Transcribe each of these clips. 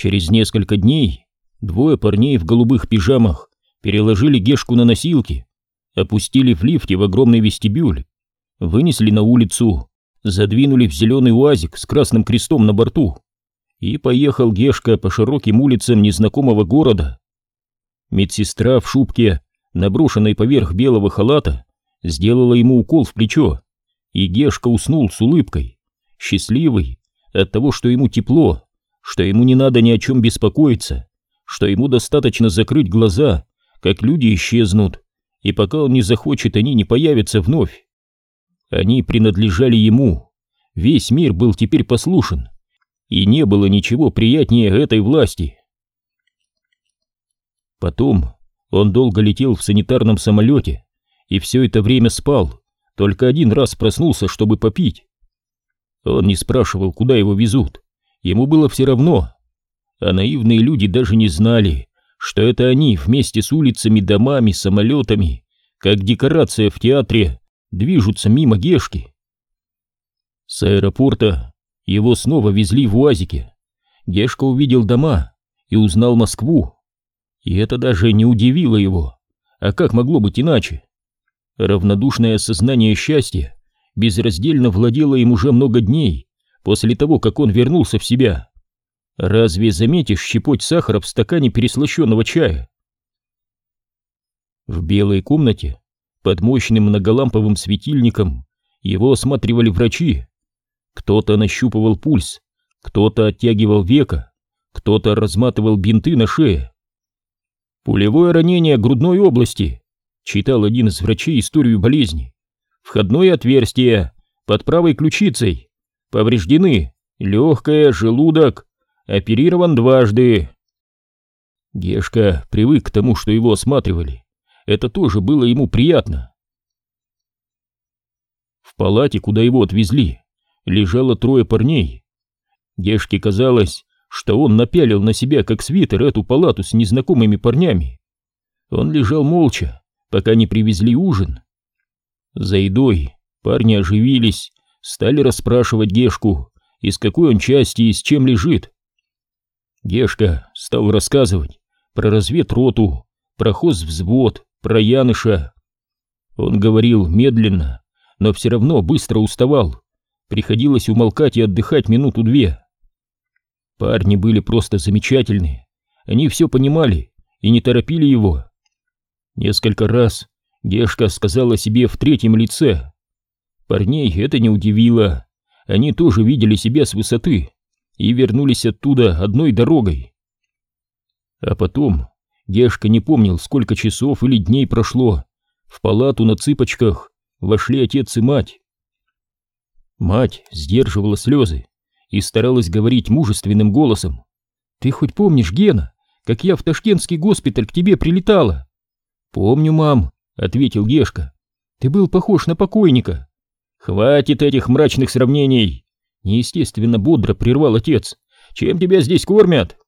Через несколько дней двое парней в голубых пижамах переложили Гешку на носилки, опустили в лифте в огромный вестибюль, вынесли на улицу, задвинули в зеленый уазик с красным крестом на борту, и поехал Гешка по широким улицам незнакомого города. Медсестра в шубке, наброшенной поверх белого халата, сделала ему укол в плечо, и Гешка уснул с улыбкой, счастливый от того, что ему тепло, что ему не надо ни о чем беспокоиться, что ему достаточно закрыть глаза, как люди исчезнут, и пока он не захочет, они не появятся вновь. Они принадлежали ему, весь мир был теперь послушен, и не было ничего приятнее этой власти. Потом он долго летел в санитарном самолете и все это время спал, только один раз проснулся, чтобы попить. Он не спрашивал, куда его везут, ему было все равно. А наивные люди даже не знали, что это они вместе с улицами, домами, самолетами, как декорация в театре, движутся мимо Гешки. С аэропорта его снова везли в УАЗике. Гешка увидел дома и узнал Москву. И это даже не удивило его. А как могло быть иначе? Равнодушное осознание счастья безраздельно владело им уже много дней после того, как он вернулся в себя. Разве заметишь щепоть сахара в стакане переслащенного чая? В белой комнате, под мощным многоламповым светильником, его осматривали врачи. Кто-то нащупывал пульс, кто-то оттягивал века, кто-то разматывал бинты на шее. «Пулевое ранение грудной области», — читал один из врачей историю болезни. «Входное отверстие под правой ключицей. Повреждены легкое, желудок, оперирован дважды. Гешка привык к тому, что его осматривали. Это тоже было ему приятно. В палате, куда его отвезли, лежало трое парней. Гешке казалось, что он напялил на себя как свитер эту палату с незнакомыми парнями. Он лежал молча, пока не привезли ужин. За едой парни оживились, стали расспрашивать Гешку, из какой он части и с чем лежит. Гешка стал рассказывать про разведроту, про хозвзвод, про Яныша. Он говорил медленно, но все равно быстро уставал. Приходилось умолкать и отдыхать минуту-две. Парни были просто замечательные. Они все понимали и не торопили его. Несколько раз Гешка сказала себе в третьем лице. Парней это не удивило. Они тоже видели себя с высоты и вернулись оттуда одной дорогой. А потом Гешка не помнил, сколько часов или дней прошло. В палату на цыпочках вошли отец и мать. Мать сдерживала слезы и старалась говорить мужественным голосом. «Ты хоть помнишь, Гена, как я в ташкентский госпиталь к тебе прилетала?» «Помню, мам», — ответил Гешка. «Ты был похож на покойника. «Хватит этих мрачных сравнений!» Неестественно бодро прервал отец. «Чем тебя здесь кормят?»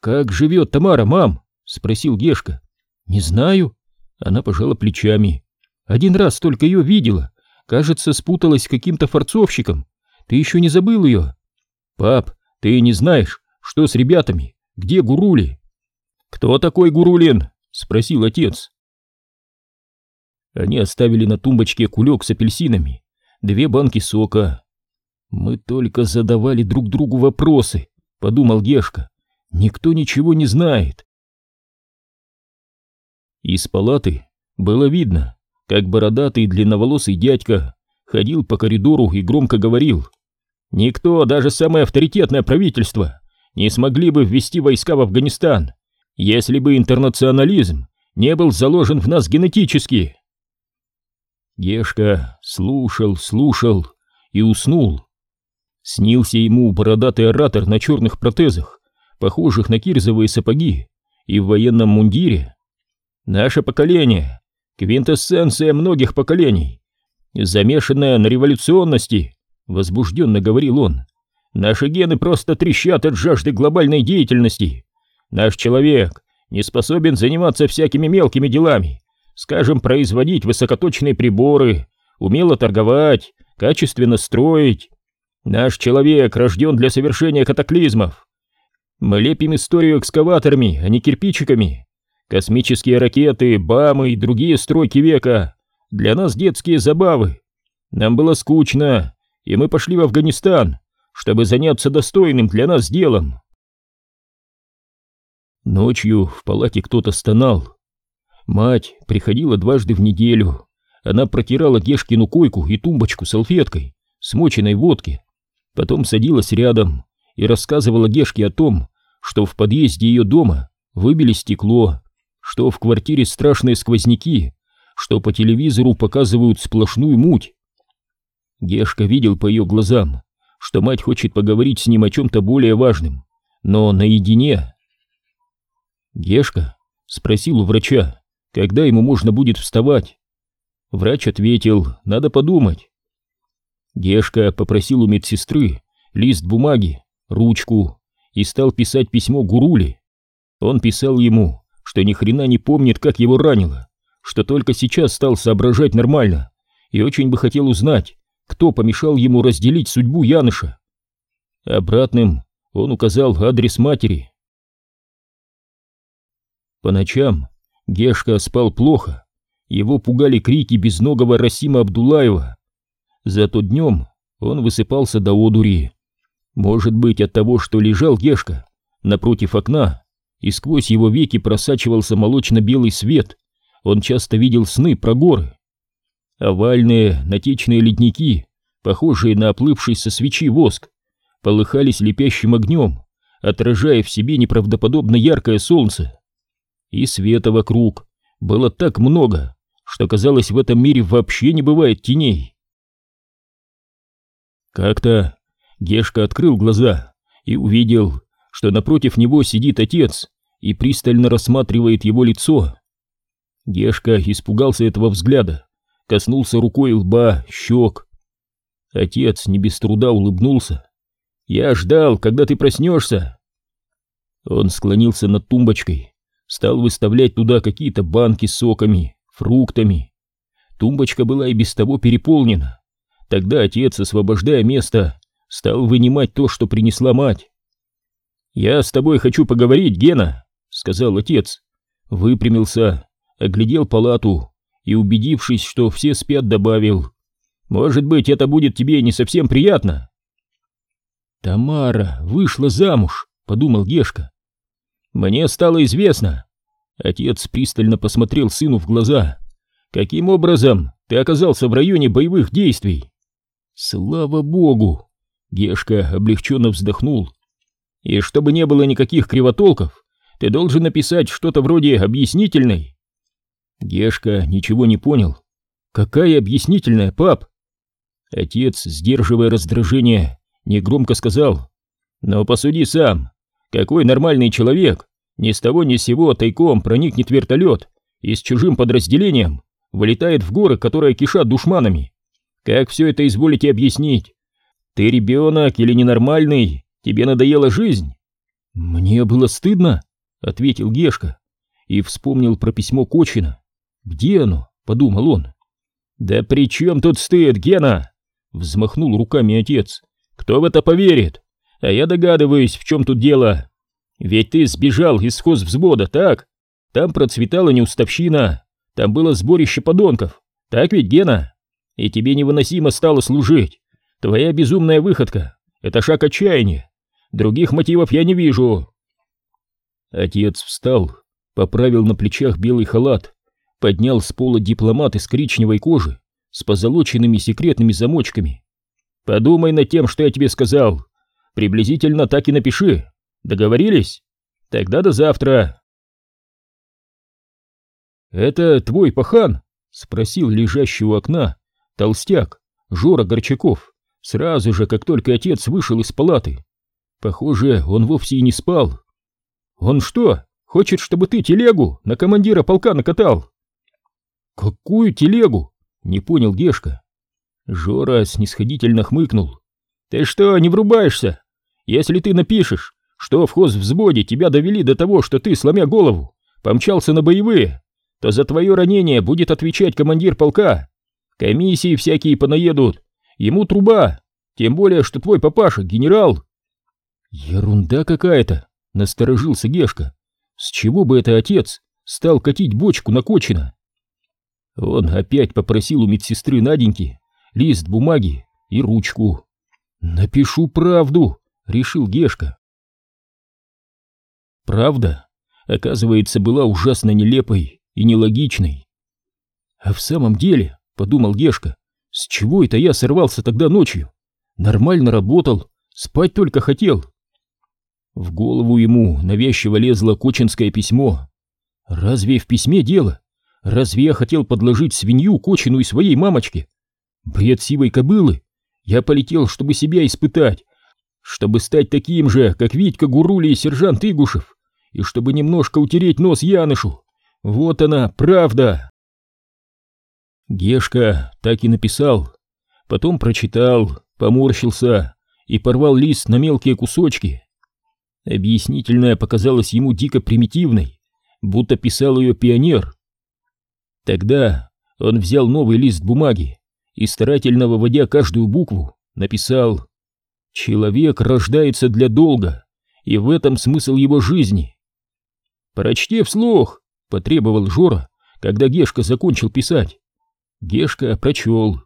«Как живет Тамара, мам?» Спросил Гешка. «Не знаю». Она пожала плечами. «Один раз только ее видела. Кажется, спуталась с каким-то форцовщиком. Ты еще не забыл ее?» «Пап, ты не знаешь, что с ребятами? Где Гурули?» «Кто такой Гурулин?» Спросил отец. Они оставили на тумбочке кулек с апельсинами две банки сока. Мы только задавали друг другу вопросы, подумал Гешка. Никто ничего не знает. Из палаты было видно, как бородатый длинноволосый дядька ходил по коридору и громко говорил. Никто, даже самое авторитетное правительство, не смогли бы ввести войска в Афганистан, если бы интернационализм не был заложен в нас генетически. Гешка слушал, слушал и уснул. Снился ему бородатый оратор на черных протезах, похожих на кирзовые сапоги, и в военном мундире. Наше поколение, квинтэссенция многих поколений, замешанная на революционности, возбужденно говорил он. Наши гены просто трещат от жажды глобальной деятельности. Наш человек не способен заниматься всякими мелкими делами, скажем, производить высокоточные приборы, умело торговать, качественно строить. Наш человек рожден для совершения катаклизмов. Мы лепим историю экскаваторами, а не кирпичиками. Космические ракеты, бамы и другие стройки века. Для нас детские забавы. Нам было скучно, и мы пошли в Афганистан, чтобы заняться достойным для нас делом. Ночью в палате кто-то стонал. Мать приходила дважды в неделю. Она протирала Гешкину койку и тумбочку салфеткой, смоченной в водке. Потом садилась рядом и рассказывала Гешке о том, что в подъезде ее дома выбили стекло, что в квартире страшные сквозняки, что по телевизору показывают сплошную муть. Гешка видел по ее глазам, что мать хочет поговорить с ним о чем-то более важном, но наедине. Гешка спросил у врача, когда ему можно будет вставать. Врач ответил, надо подумать. Гешка попросил у медсестры лист бумаги, ручку и стал писать письмо Гурули. Он писал ему, что ни хрена не помнит, как его ранило, что только сейчас стал соображать нормально и очень бы хотел узнать, кто помешал ему разделить судьбу Яныша. Обратным он указал адрес матери. По ночам Гешка спал плохо, его пугали крики безногого Расима Абдулаева. Зато днем он высыпался до одури. Может быть от того, что лежал Гешка напротив окна, и сквозь его веки просачивался молочно-белый свет, он часто видел сны про горы. Овальные натечные ледники, похожие на оплывший со свечи воск, полыхали слепящим огнем, отражая в себе неправдоподобно яркое солнце и света вокруг было так много, что казалось, в этом мире вообще не бывает теней. Как-то Гешка открыл глаза и увидел, что напротив него сидит отец и пристально рассматривает его лицо. Гешка испугался этого взгляда, коснулся рукой лба, щек. Отец не без труда улыбнулся. «Я ждал, когда ты проснешься!» Он склонился над тумбочкой, стал выставлять туда какие-то банки с соками, фруктами. Тумбочка была и без того переполнена. Тогда отец, освобождая место, стал вынимать то, что принесла мать. «Я с тобой хочу поговорить, Гена», — сказал отец. Выпрямился, оглядел палату и, убедившись, что все спят, добавил. «Может быть, это будет тебе не совсем приятно?» «Тамара вышла замуж», — подумал Гешка. Мне стало известно. Отец пристально посмотрел сыну в глаза. Каким образом ты оказался в районе боевых действий? Слава богу! Гешка облегченно вздохнул. И чтобы не было никаких кривотолков, ты должен написать что-то вроде объяснительной. Гешка ничего не понял. Какая объяснительная, пап? Отец, сдерживая раздражение, негромко сказал. Но посуди сам, какой нормальный человек ни с того ни с сего тайком проникнет вертолет и с чужим подразделением вылетает в горы, которые кишат душманами? Как все это изволите объяснить? Ты ребенок или ненормальный? Тебе надоела жизнь? Мне было стыдно, ответил Гешка и вспомнил про письмо Кочина. Где оно? подумал он. Да при чем тут стыд, Гена? Взмахнул руками отец. Кто в это поверит? А я догадываюсь, в чем тут дело. Ведь ты сбежал из взвода, так? Там процветала неуставщина, там было сборище подонков. Так ведь, Гена? И тебе невыносимо стало служить. Твоя безумная выходка — это шаг отчаяния. Других мотивов я не вижу. Отец встал, поправил на плечах белый халат, поднял с пола дипломат из коричневой кожи с позолоченными секретными замочками. Подумай над тем, что я тебе сказал. Приблизительно так и напиши. Договорились? Тогда до завтра. Это твой пахан? Спросил лежащий у окна толстяк Жора Горчаков, сразу же, как только отец вышел из палаты. Похоже, он вовсе и не спал. Он что, хочет, чтобы ты телегу на командира полка накатал? Какую телегу? Не понял Гешка. Жора снисходительно хмыкнул. Ты что, не врубаешься? Если ты напишешь, что в хозвзводе тебя довели до того, что ты, сломя голову, помчался на боевые, то за твое ранение будет отвечать командир полка. Комиссии всякие понаедут, ему труба, тем более, что твой папаша генерал. Ерунда какая-то, Насторожился Гешка. С чего бы это отец стал катить бочку на Кочина? Он опять попросил у медсестры Наденьки лист бумаги и ручку. «Напишу правду», — решил Гешка. Правда, оказывается, была ужасно нелепой и нелогичной. А в самом деле, — подумал Гешка, — с чего это я сорвался тогда ночью? Нормально работал, спать только хотел. В голову ему навязчиво лезло кочинское письмо. Разве в письме дело? Разве я хотел подложить свинью Кочину и своей мамочке? Бред сивой кобылы. Я полетел, чтобы себя испытать, чтобы стать таким же, как Витька Гурули и сержант Игушев, и чтобы немножко утереть нос Янышу. Вот она, правда. Гешка так и написал, потом прочитал, поморщился и порвал лист на мелкие кусочки. Объяснительная показалась ему дико примитивной, будто писал ее пионер. Тогда он взял новый лист бумаги и, старательно выводя каждую букву, написал «Человек рождается для долга, и в этом смысл его жизни». «Прочти вслух», — потребовал Жора, когда Гешка закончил писать. Гешка прочел.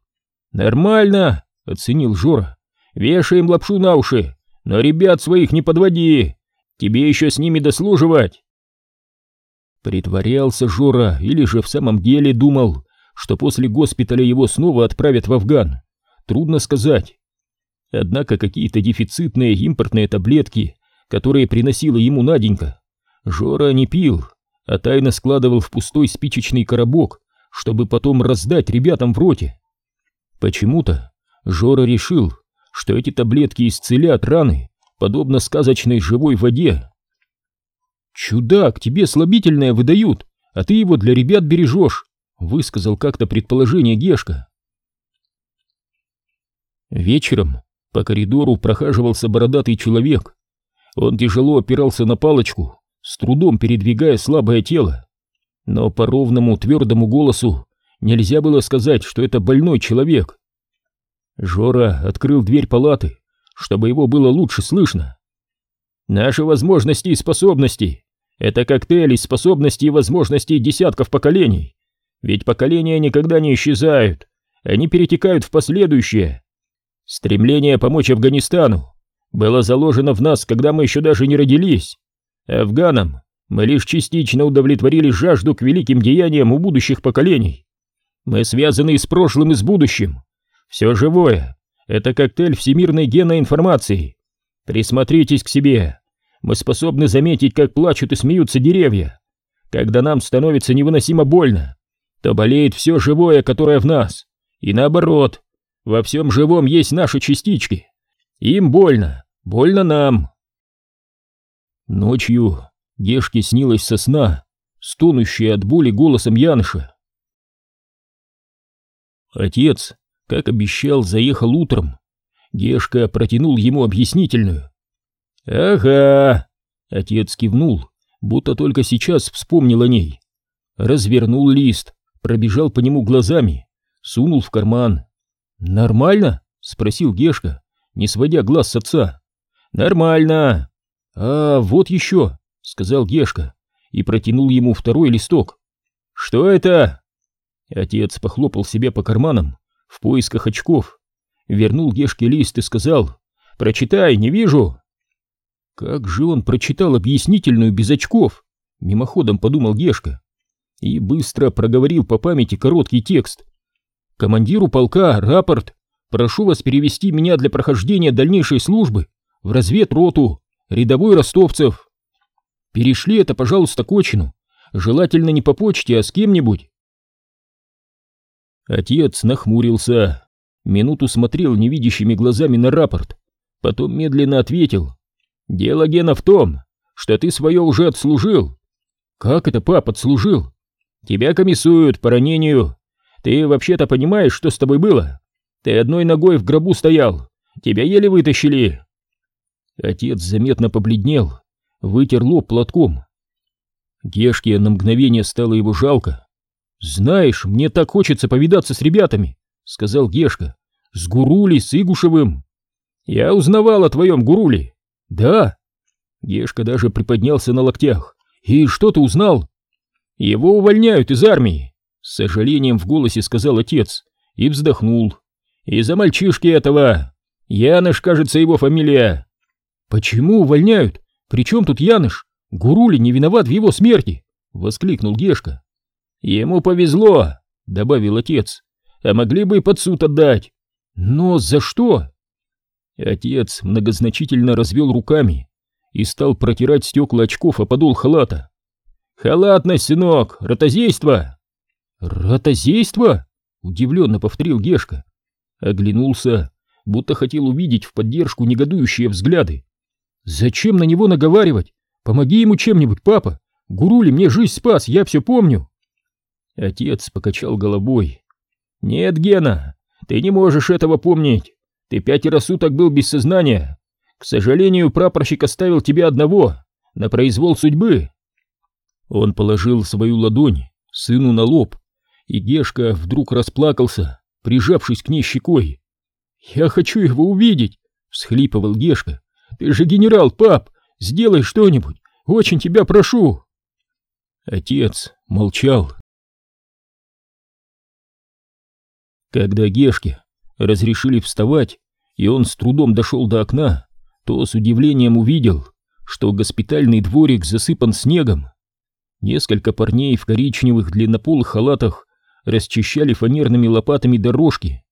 «Нормально», — оценил Жора. «Вешаем лапшу на уши, но ребят своих не подводи, тебе еще с ними дослуживать». Притворялся Жора или же в самом деле думал, что после госпиталя его снова отправят в Афган. Трудно сказать. Однако какие-то дефицитные импортные таблетки, которые приносила ему Наденька, Жора не пил, а тайно складывал в пустой спичечный коробок, чтобы потом раздать ребятам в роте. Почему-то Жора решил, что эти таблетки исцелят раны, подобно сказочной живой воде. «Чудак, тебе слабительное выдают, а ты его для ребят бережешь», высказал как-то предположение Гешка. Вечером по коридору прохаживался бородатый человек. Он тяжело опирался на палочку, с трудом передвигая слабое тело. Но по ровному твердому голосу нельзя было сказать, что это больной человек. Жора открыл дверь палаты, чтобы его было лучше слышно. «Наши возможности и способности — это коктейль из способностей и возможностей десятков поколений. Ведь поколения никогда не исчезают, они перетекают в последующее. Стремление помочь Афганистану было заложено в нас, когда мы еще даже не родились. Афганам мы лишь частично удовлетворили жажду к великим деяниям у будущих поколений. Мы связаны с прошлым и с будущим. Все живое — это коктейль всемирной генной информации. Присмотритесь к себе. Мы способны заметить, как плачут и смеются деревья. Когда нам становится невыносимо больно, то болеет все живое, которое в нас. И наоборот, во всем живом есть наши частички. Им больно, больно нам. Ночью Гешке снилась сосна, стонущая от боли голосом Яныша. Отец, как обещал, заехал утром. Гешка протянул ему объяснительную. «Ага!» — отец кивнул, будто только сейчас вспомнил о ней. Развернул лист, пробежал по нему глазами, сунул в карман. «Нормально?» — спросил Гешка, не сводя глаз с отца. «Нормально!» «А вот еще!» — сказал Гешка и протянул ему второй листок. «Что это?» Отец похлопал себя по карманам в поисках очков, вернул Гешке лист и сказал «Прочитай, не вижу!» Как же он прочитал объяснительную без очков? Мимоходом подумал Гешка и быстро проговорил по памяти короткий текст. «Командиру полка, рапорт. Прошу вас перевести меня для прохождения дальнейшей службы в разведроту, рядовой ростовцев. Перешли это, пожалуйста, Кочину, желательно не по почте, а с кем-нибудь». Отец нахмурился, минуту смотрел невидящими глазами на рапорт, потом медленно ответил. «Дело, Гена, в том, что ты свое уже отслужил». «Как это, пап, отслужил?» Тебя комиссуют по ранению. Ты вообще-то понимаешь, что с тобой было? Ты одной ногой в гробу стоял. Тебя еле вытащили. Отец заметно побледнел, вытер лоб платком. Гешке на мгновение стало его жалко. «Знаешь, мне так хочется повидаться с ребятами», — сказал Гешка. «С Гурули, с Игушевым». «Я узнавал о твоем Гуруле». «Да». Гешка даже приподнялся на локтях. «И что ты узнал?» «Его увольняют из армии», — с сожалением в голосе сказал отец и вздохнул. «Из-за мальчишки этого. Яныш, кажется, его фамилия». «Почему увольняют? Причем тут Яныш? Гурули не виноват в его смерти!» — воскликнул Гешка. «Ему повезло», — добавил отец. «А могли бы и под суд отдать». «Но за что?» Отец многозначительно развел руками и стал протирать стекла очков о подол халата. «Халатность, сынок, ротозейство!» «Ротозейство?» — удивленно повторил Гешка. Оглянулся, будто хотел увидеть в поддержку негодующие взгляды. «Зачем на него наговаривать? Помоги ему чем-нибудь, папа! Гурули мне жизнь спас, я все помню!» Отец покачал головой. «Нет, Гена, ты не можешь этого помнить. Ты пятеро суток был без сознания. К сожалению, прапорщик оставил тебя одного, на произвол судьбы. Он положил свою ладонь сыну на лоб, и Гешка вдруг расплакался, прижавшись к ней щекой. «Я хочу его увидеть!» — всхлипывал Гешка. «Ты же генерал, пап! Сделай что-нибудь! Очень тебя прошу!» Отец молчал. Когда Гешке разрешили вставать, и он с трудом дошел до окна, то с удивлением увидел, что госпитальный дворик засыпан снегом. Несколько парней в коричневых длиннополых халатах расчищали фанерными лопатами дорожки.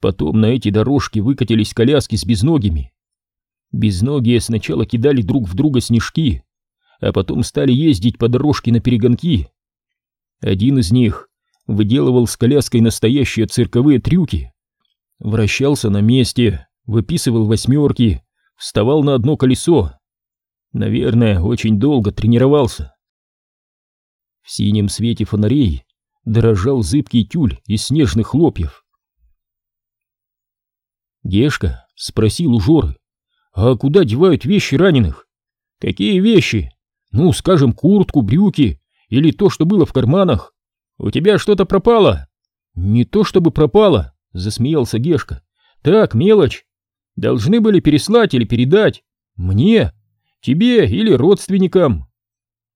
Потом на эти дорожки выкатились коляски с безногими. Безногие сначала кидали друг в друга снежки, а потом стали ездить по дорожке на перегонки. Один из них выделывал с коляской настоящие цирковые трюки, вращался на месте, выписывал восьмерки, вставал на одно колесо. Наверное, очень долго тренировался. В синем свете фонарей дрожал зыбкий тюль из снежных хлопьев. Гешка спросил у Жоры, а куда девают вещи раненых? Какие вещи? Ну, скажем, куртку, брюки или то, что было в карманах. У тебя что-то пропало? Не то чтобы пропало, засмеялся Гешка. Так, мелочь. Должны были переслать или передать. Мне, тебе или родственникам.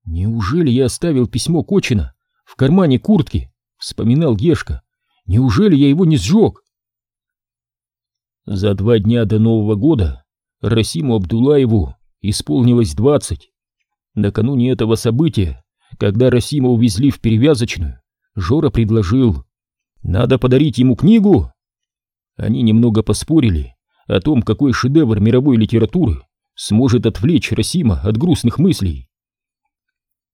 Неужели я оставил письмо Кочина в кармане куртки? Вспоминал Гешка. Неужели я его не сжег? За два дня до Нового года Расиму Абдулаеву исполнилось двадцать. Накануне этого события, когда Расима увезли в перевязочную, Жора предложил «Надо подарить ему книгу». Они немного поспорили, о том, какой шедевр мировой литературы сможет отвлечь Расима от грустных мыслей.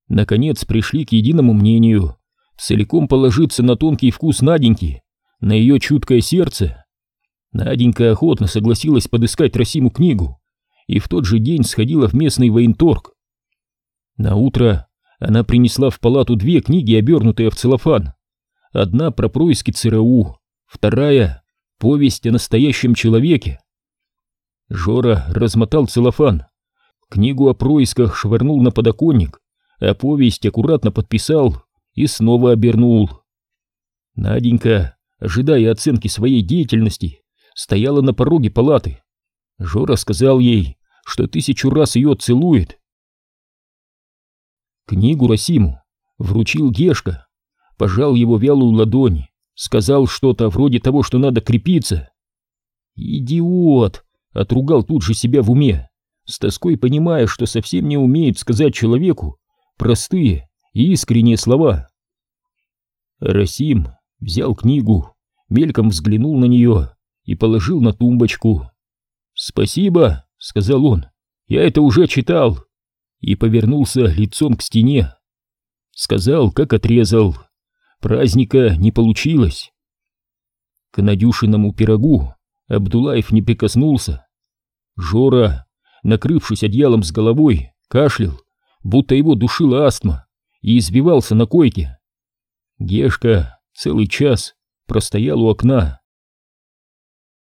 Наконец пришли к единому мнению целиком положиться на тонкий вкус Наденьки, на ее чуткое сердце. Наденька охотно согласилась подыскать Расиму книгу и в тот же день сходила в местный военторг. На утро она принесла в палату две книги, обернутые в целлофан. Одна про происки ЦРУ, вторая — повесть о настоящем человеке. Жора размотал целлофан, книгу о происках швырнул на подоконник, а повесть аккуратно подписал и снова обернул. Наденька, ожидая оценки своей деятельности, стояла на пороге палаты. Жора сказал ей, что тысячу раз ее целует. Книгу Расиму вручил Гешка, пожал его вялую ладонь, сказал что-то вроде того, что надо крепиться. «Идиот!» Отругал тут же себя в уме, с тоской понимая, что совсем не умеет сказать человеку простые и искренние слова. Расим взял книгу, мельком взглянул на нее и положил на тумбочку. «Спасибо», — сказал он, — «я это уже читал» и повернулся лицом к стене. Сказал, как отрезал. Праздника не получилось. К Надюшиному пирогу Абдулаев не прикоснулся. Жора, накрывшись одеялом с головой, кашлял, будто его душила астма, и избивался на койке. Гешка целый час простоял у окна,